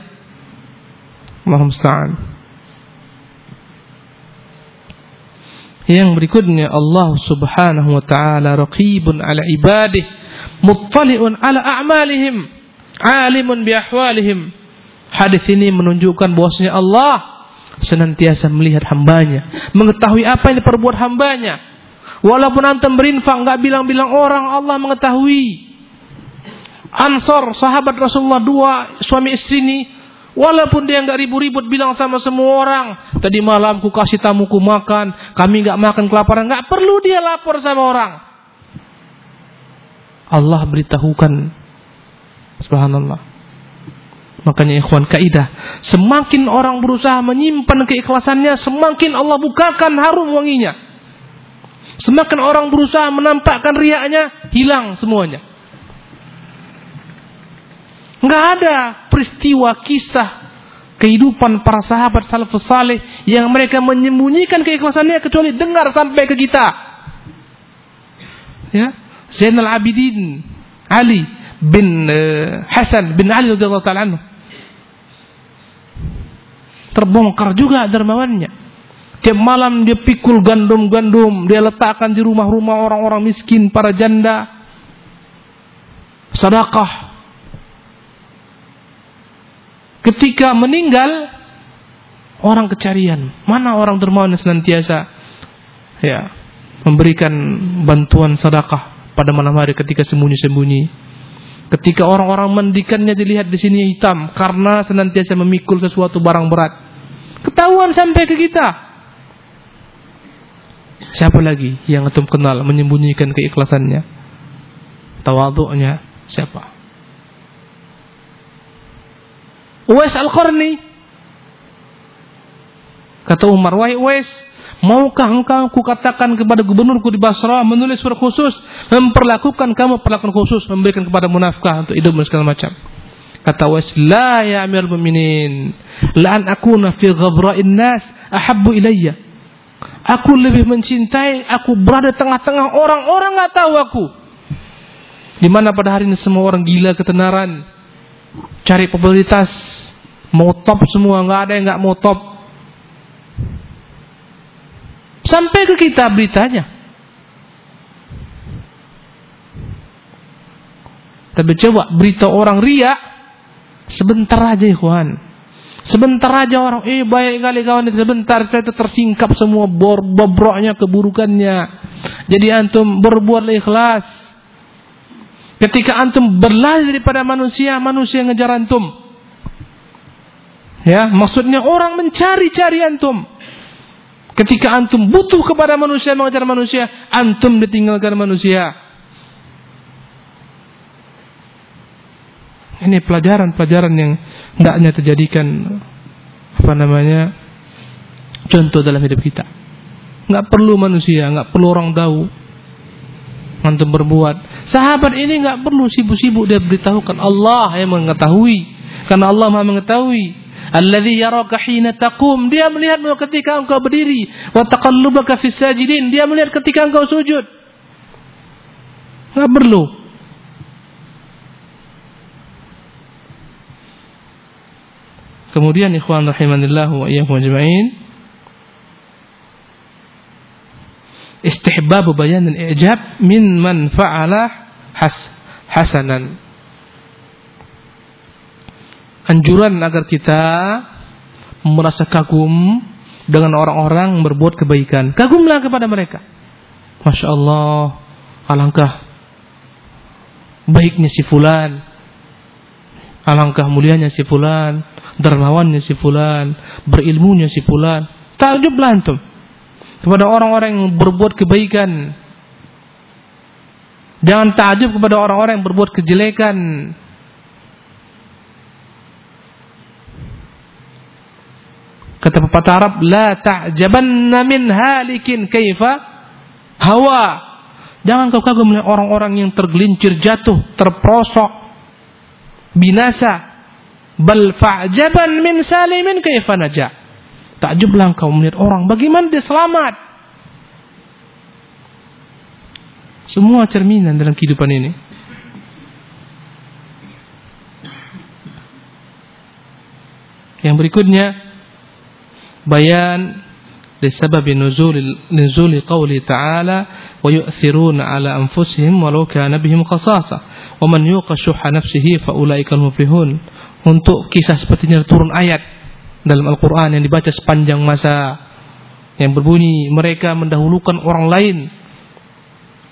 S2: Allahumma Yang berikutnya Allah Subhanahu wa taala raqibun ala ibadih, muttali'un ala a'malihim, alimun bi ahwalihim. Hadis ini menunjukkan bahwasanya Allah senantiasa melihat hambanya, mengetahui apa yang diperbuat hambanya. Walaupun antum berinfak nggak bilang-bilang orang, Allah mengetahui. Ansor sahabat Rasulullah dua suami istri ini Walaupun dia nggak ribut-ribut bilang sama semua orang, tadi malam ku kasih tamuku makan, kami nggak makan kelaparan, nggak perlu dia lapor sama orang. Allah beritahukan, subhanallah. Makanya ikhwan kaidah, semakin orang berusaha menyimpan keikhlasannya, semakin Allah bukakan harum wanginya. Semakin orang berusaha menampakkan riaknya, hilang semuanya. Nggak ada peristiwa kisah kehidupan para sahabat salafus saleh yang mereka menyembunyikan keikhlasannya kecuali dengar sampai ke kita. Ya, Zainal Abidin Ali bin uh, Hasan bin Ali radhiyallahu taala anhu. Terbongkar juga dermawannya. Tiap malam dia pikul gandum-gandum, dia letakkan di rumah-rumah orang-orang miskin, para janda. Sedekah ketika meninggal orang kecarian. Mana orang dermawan senantiasa ya memberikan bantuan sedekah pada malam hari ketika sembunyi-sembunyi. Ketika orang-orang mandikannya dilihat di sini hitam karena senantiasa memikul sesuatu barang berat. Ketahuan sampai ke kita. Siapa lagi yang antum kenal menyembunyikan keikhlasannya? Tawaduknya siapa? Uwais Al-Qarni. Kata Umar, wahai Uwais, maukah engkau kukatakan kepada gubernurku di Basra menulis surat khusus, memperlakukan kamu perlakuan khusus, memberikan kepada munafkah untuk hidup dan segala macam. Kata Uwais, la ya amir muminin, la'an akuna fi ghabra'in nas ahabbu ilayya. Aku lebih mencintai aku berada tengah-tengah orang-orang nggak tahu aku. Di mana pada hari ini semua orang gila ketenaran, cari popularitas, mau top semua, nggak ada yang nggak mau top. Sampai ke kita beritanya. Tapi coba berita orang ria sebentar aja ikhwan. Sebentar aja orang, eh baik kali kawan itu sebentar saya tersingkap semua bor bobroknya keburukannya. Jadi antum berbuat ikhlas. Ketika antum berlari daripada manusia, manusia ngejar antum. Ya, maksudnya orang mencari-cari antum. Ketika antum butuh kepada manusia mengajar manusia, antum ditinggalkan manusia. Ini pelajaran-pelajaran yang hendaknya terjadikan apa namanya contoh dalam hidup kita. Nggak perlu manusia, nggak perlu orang tahu. Antum berbuat. Sahabat ini nggak perlu sibuk-sibuk dia beritahukan Allah yang mengetahui. Karena Allah Maha mengetahui. Alladhi yaraka hina taqum. Dia melihatmu ketika engkau berdiri. Wa taqallubaka fis sajidin. Dia melihat ketika engkau sujud. Enggak perlu. Kemudian ikhwan rahimanillah wa iyyakum ajma'in. Istihbab bayan al-i'jab min man fa'ala has hasanan anjuran agar kita merasa kagum dengan orang-orang berbuat kebaikan. Kagumlah kepada mereka. Masya Allah, alangkah baiknya si fulan. Alangkah mulianya si fulan, dermawannya si fulan, berilmunya si fulan. Takjublah antum kepada orang-orang yang berbuat kebaikan. Jangan takjub kepada orang-orang yang berbuat kejelekan. Kata pepatah Arab, la ta'jabanna min halikin kaifa hawa. Jangan kau kagum melihat orang-orang yang tergelincir jatuh, terprosok, binasa Bal fa'jaban min salimin kaifa najah. Takjublah kau melihat orang bagaimana dia selamat. Semua cerminan dalam kehidupan ini. Yang berikutnya بيان لسبب نزول نزول قوله تعالى ويؤثرون على أنفسهم ولو كان بهم خصاصة ومن يوق شح نفسه فأولئك المفلحون untuk kisah sepertinya turun ayat dalam Al-Quran yang dibaca sepanjang masa yang berbunyi mereka mendahulukan orang lain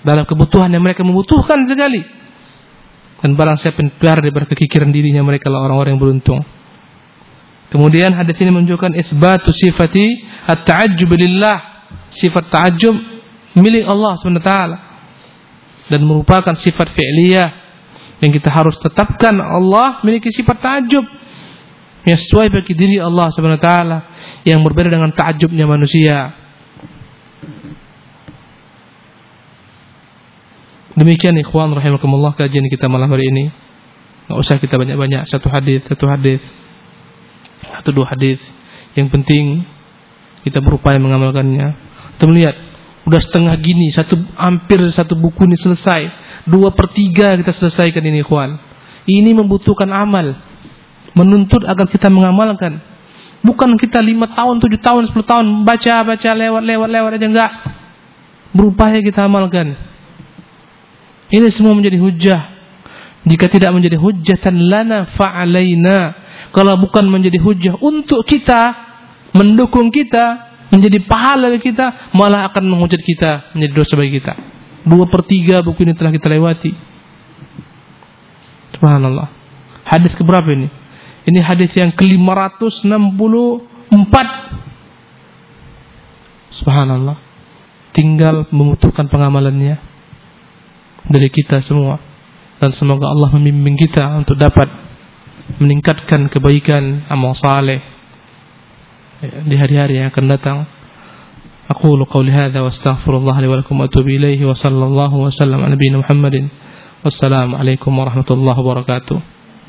S2: dalam kebutuhan yang mereka membutuhkan sekali dan barang siapa yang daripada kekikiran dirinya mereka lah orang-orang yang beruntung Kemudian hadis ini menunjukkan isbatu sifati at-ta'ajjub lillah. Sifat ta'ajjub milik Allah SWT. Dan merupakan sifat fi'liyah yang kita harus tetapkan Allah memiliki sifat ta'ajjub yang sesuai bagi diri Allah SWT yang berbeda dengan ta'ajjubnya manusia. Demikian ikhwan rahimakumullah kajian kita malam hari ini. Enggak usah kita banyak-banyak satu hadis, satu hadis atau dua hadis. Yang penting kita berupaya mengamalkannya. Kita melihat udah setengah gini, satu hampir satu buku ini selesai. Dua per tiga kita selesaikan ini, kawan. Ini membutuhkan amal, menuntut agar kita mengamalkan. Bukan kita lima tahun, tujuh tahun, sepuluh tahun baca baca lewat lewat lewat aja enggak. Berupaya kita amalkan. Ini semua menjadi hujah. Jika tidak menjadi hujatan lana fa'alaina kalau bukan menjadi hujah untuk kita, mendukung kita, menjadi pahala bagi kita, malah akan menghujat kita, menjadi dosa bagi kita. Dua per tiga buku ini telah kita lewati. Subhanallah. Hadis keberapa ini? Ini hadis yang ke-564. Subhanallah. Tinggal membutuhkan pengamalannya dari kita semua. Dan semoga Allah membimbing kita untuk dapat meningkatkan kebaikan amal saleh di hari-hari yang akan datang. أقول قولي هذا وأستغفر الله لي ولكم وأتوب إليه وصلى الله وسلم على نبينا محمد. والسلام عليكم ورحمة الله وبركاته.